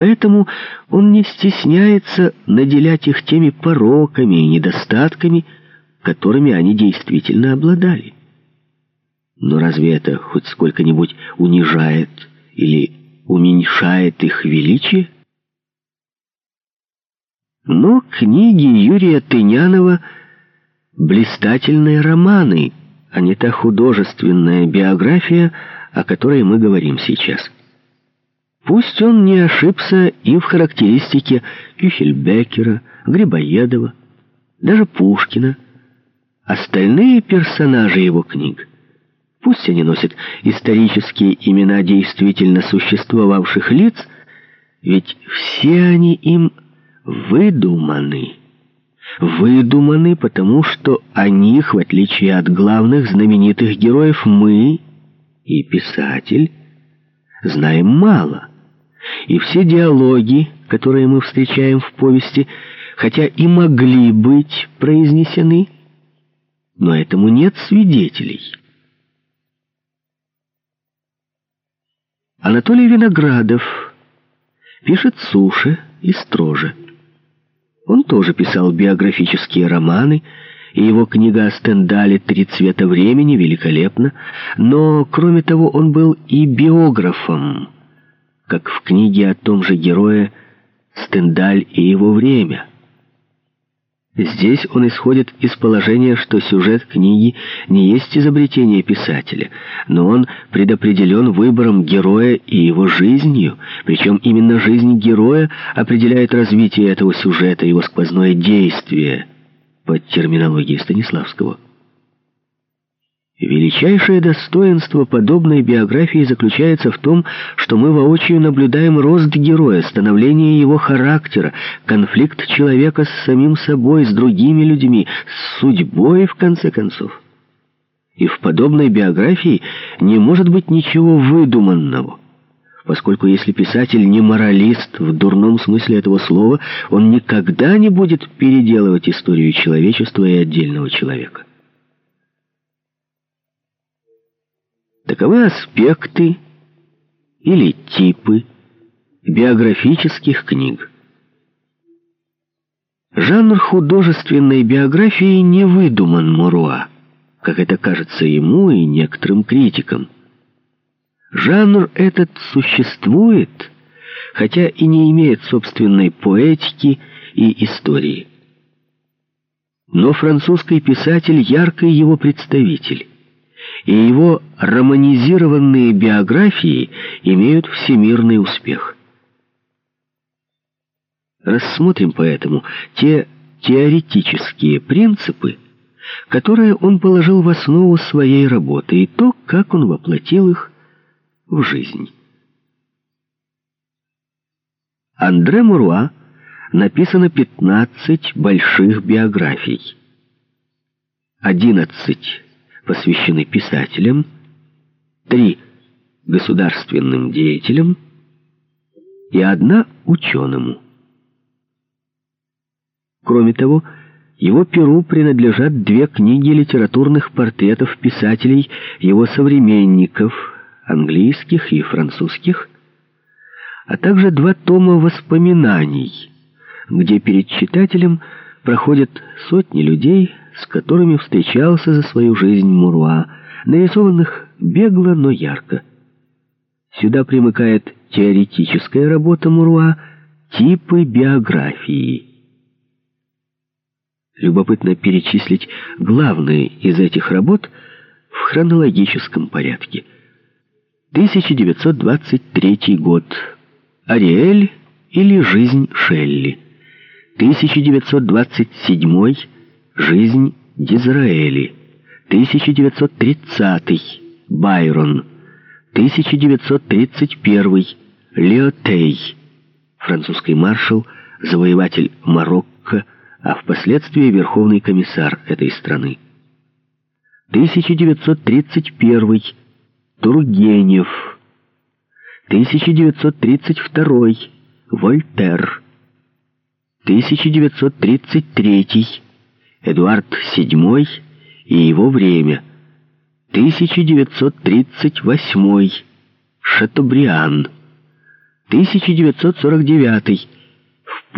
Поэтому он не стесняется наделять их теми пороками и недостатками, которыми они действительно обладали. Но разве это хоть сколько-нибудь унижает или уменьшает их величие? Но книги Юрия Тынянова — блистательные романы, а не та художественная биография, о которой мы говорим сейчас. Пусть он не ошибся и в характеристике Кюхельбекера, Грибоедова, даже Пушкина. Остальные персонажи его книг, пусть они носят исторические имена действительно существовавших лиц, ведь все они им выдуманы. Выдуманы, потому что о них, в отличие от главных знаменитых героев, мы и писатель знаем мало. И все диалоги, которые мы встречаем в повести, хотя и могли быть произнесены, но этому нет свидетелей. Анатолий Виноградов пишет суше и строже. Он тоже писал биографические романы, и его книга о Стендале «Три цвета времени» великолепна, но, кроме того, он был и биографом, как в книге о том же герое «Стендаль и его время». Здесь он исходит из положения, что сюжет книги не есть изобретение писателя, но он предопределен выбором героя и его жизнью, причем именно жизнь героя определяет развитие этого сюжета, его сквозное действие, по терминологии Станиславского. Величайшее достоинство подобной биографии заключается в том, что мы воочию наблюдаем рост героя, становление его характера, конфликт человека с самим собой, с другими людьми, с судьбой, в конце концов. И в подобной биографии не может быть ничего выдуманного, поскольку если писатель не моралист в дурном смысле этого слова, он никогда не будет переделывать историю человечества и отдельного человека. Таковы аспекты или типы биографических книг. Жанр художественной биографии не выдуман Муруа, как это кажется ему и некоторым критикам. Жанр этот существует, хотя и не имеет собственной поэтики и истории. Но французский писатель — яркий его представитель и его романизированные биографии имеют всемирный успех. Рассмотрим поэтому те теоретические принципы, которые он положил в основу своей работы, и то, как он воплотил их в жизнь. Андре Муруа написано 15 больших биографий. 11 посвящены писателям, три — государственным деятелям и одна — ученому. Кроме того, его перу принадлежат две книги литературных портретов писателей его современников, английских и французских, а также два тома воспоминаний, где перед читателем проходят сотни людей, с которыми встречался за свою жизнь Муруа, нарисованных бегло, но ярко. Сюда примыкает теоретическая работа Муруа «Типы биографии». Любопытно перечислить главные из этих работ в хронологическом порядке. 1923 год. Ариэль или «Жизнь Шелли». 1927 Жизнь Дизраэли. 1930. Байрон. 1931. Леотей. Французский маршал, завоеватель Марокко, а впоследствии верховный комиссар этой страны. 1931. Тургенев. 1932. Вольтер. 1933. Эдуард VII и его время. 1938. Шатобриан. 1949